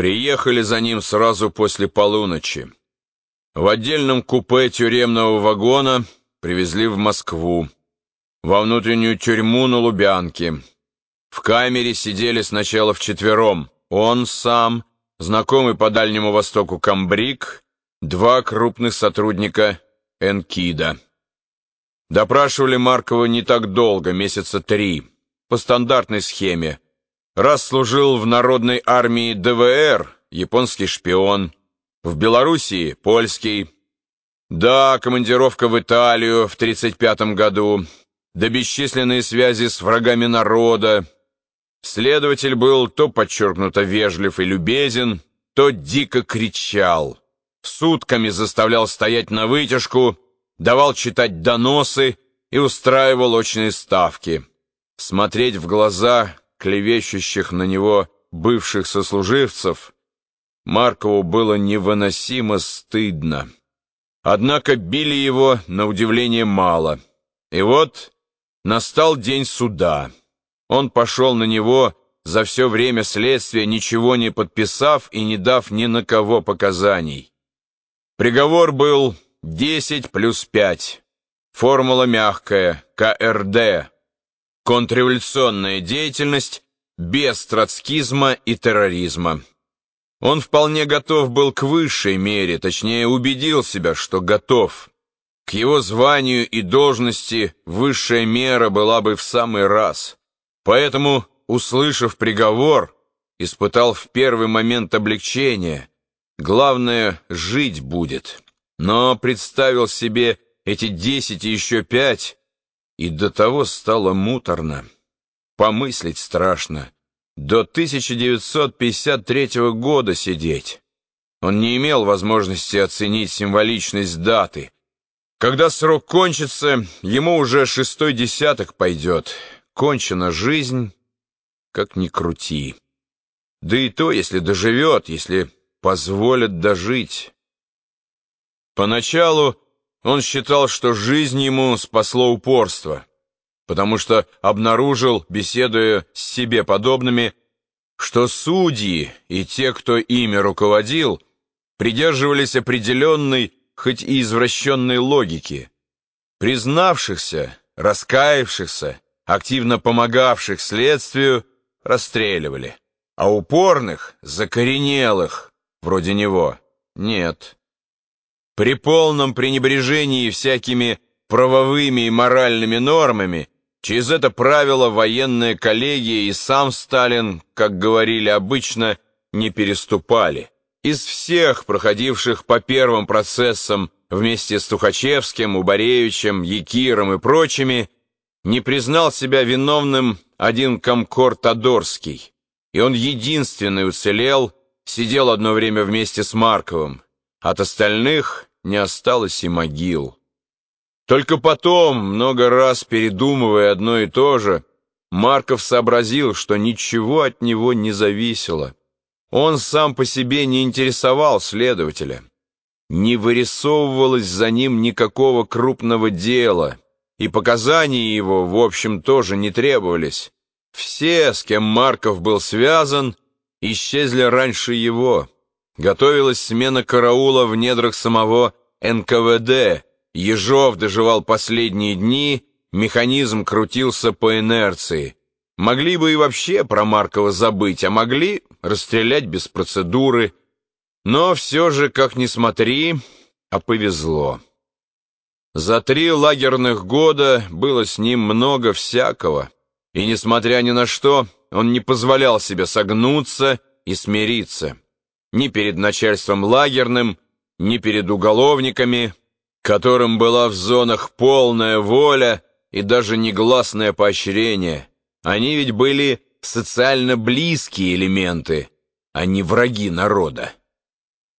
Приехали за ним сразу после полуночи. В отдельном купе тюремного вагона привезли в Москву, во внутреннюю тюрьму на Лубянке. В камере сидели сначала вчетвером. Он сам, знакомый по Дальнему Востоку комбриг, два крупных сотрудника Энкида. Допрашивали Маркова не так долго, месяца три, по стандартной схеме. Раз служил в народной армии ДВР, японский шпион, в Белоруссии — польский. Да, командировка в Италию в 35 году, да бесчисленные связи с врагами народа. Следователь был то подчеркнуто вежлив и любезен, то дико кричал. Сутками заставлял стоять на вытяжку, давал читать доносы и устраивал очные ставки. Смотреть в глаза клевещущих на него бывших сослуживцев, Маркову было невыносимо стыдно. Однако били его, на удивление, мало. И вот настал день суда. Он пошел на него за все время следствия, ничего не подписав и не дав ни на кого показаний. Приговор был 10 плюс 5. Формула мягкая, КРД. Контрреволюционная деятельность без троцкизма и терроризма. Он вполне готов был к высшей мере, точнее убедил себя, что готов. К его званию и должности высшая мера была бы в самый раз. Поэтому, услышав приговор, испытал в первый момент облегчения. Главное, жить будет. Но представил себе эти десять и еще пять, и до того стало муторно. Помыслить страшно. До 1953 года сидеть. Он не имел возможности оценить символичность даты. Когда срок кончится, ему уже шестой десяток пойдет. Кончена жизнь, как ни крути. Да и то, если доживет, если позволят дожить. Поначалу он считал, что жизнь ему спасло упорство, потому что обнаружил, беседуя с себе подобными, что судьи и те, кто ими руководил, придерживались определенной, хоть и извращенной логики. Признавшихся, раскаявшихся, активно помогавших следствию, расстреливали, а упорных, закоренелых, вроде него, нет. При полном пренебрежении всякими правовыми и моральными нормами через это правило военная коллегия и сам Сталин, как говорили обычно, не переступали. Из всех проходивших по первым процессам вместе с Тухачевским, Убаревичем, Якиром и прочими, не признал себя виновным один комкор Тодорский, и он единственный уцелел, сидел одно время вместе с Марковым. От остальных не осталось и могил. Только потом, много раз передумывая одно и то же, Марков сообразил, что ничего от него не зависело. Он сам по себе не интересовал следователя. Не вырисовывалось за ним никакого крупного дела, и показания его, в общем, тоже не требовались. Все, с кем Марков был связан, исчезли раньше его. Готовилась смена караула в недрах самого НКВД. Ежов доживал последние дни, механизм крутился по инерции. Могли бы и вообще про Маркова забыть, а могли расстрелять без процедуры. Но все же, как ни смотри, а повезло. За три лагерных года было с ним много всякого, и, несмотря ни на что, он не позволял себе согнуться и смириться ни перед начальством лагерным, ни перед уголовниками, которым была в зонах полная воля и даже негласное поощрение. Они ведь были социально близкие элементы, а не враги народа.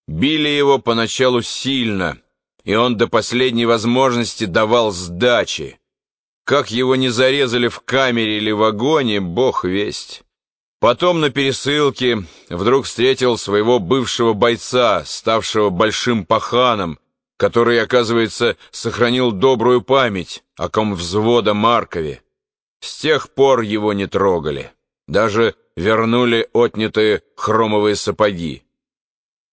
Били его поначалу сильно, и он до последней возможности давал сдачи. Как его не зарезали в камере или вагоне, бог весть. Потом на пересылке вдруг встретил своего бывшего бойца, ставшего большим паханом, который, оказывается, сохранил добрую память о ком взвода Маркове. С тех пор его не трогали. Даже вернули отнятые хромовые сапоги.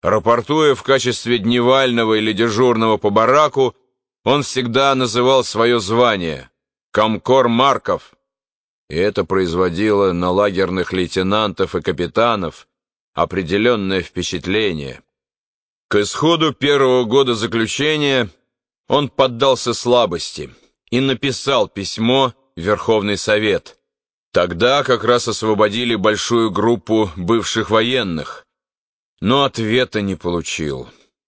Рапортуя в качестве дневального или дежурного по бараку, он всегда называл свое звание «Комкор Марков», и это производило на лагерных лейтенантов и капитанов определенное впечатление. К исходу первого года заключения он поддался слабости и написал письмо в Верховный Совет. Тогда как раз освободили большую группу бывших военных, но ответа не получил.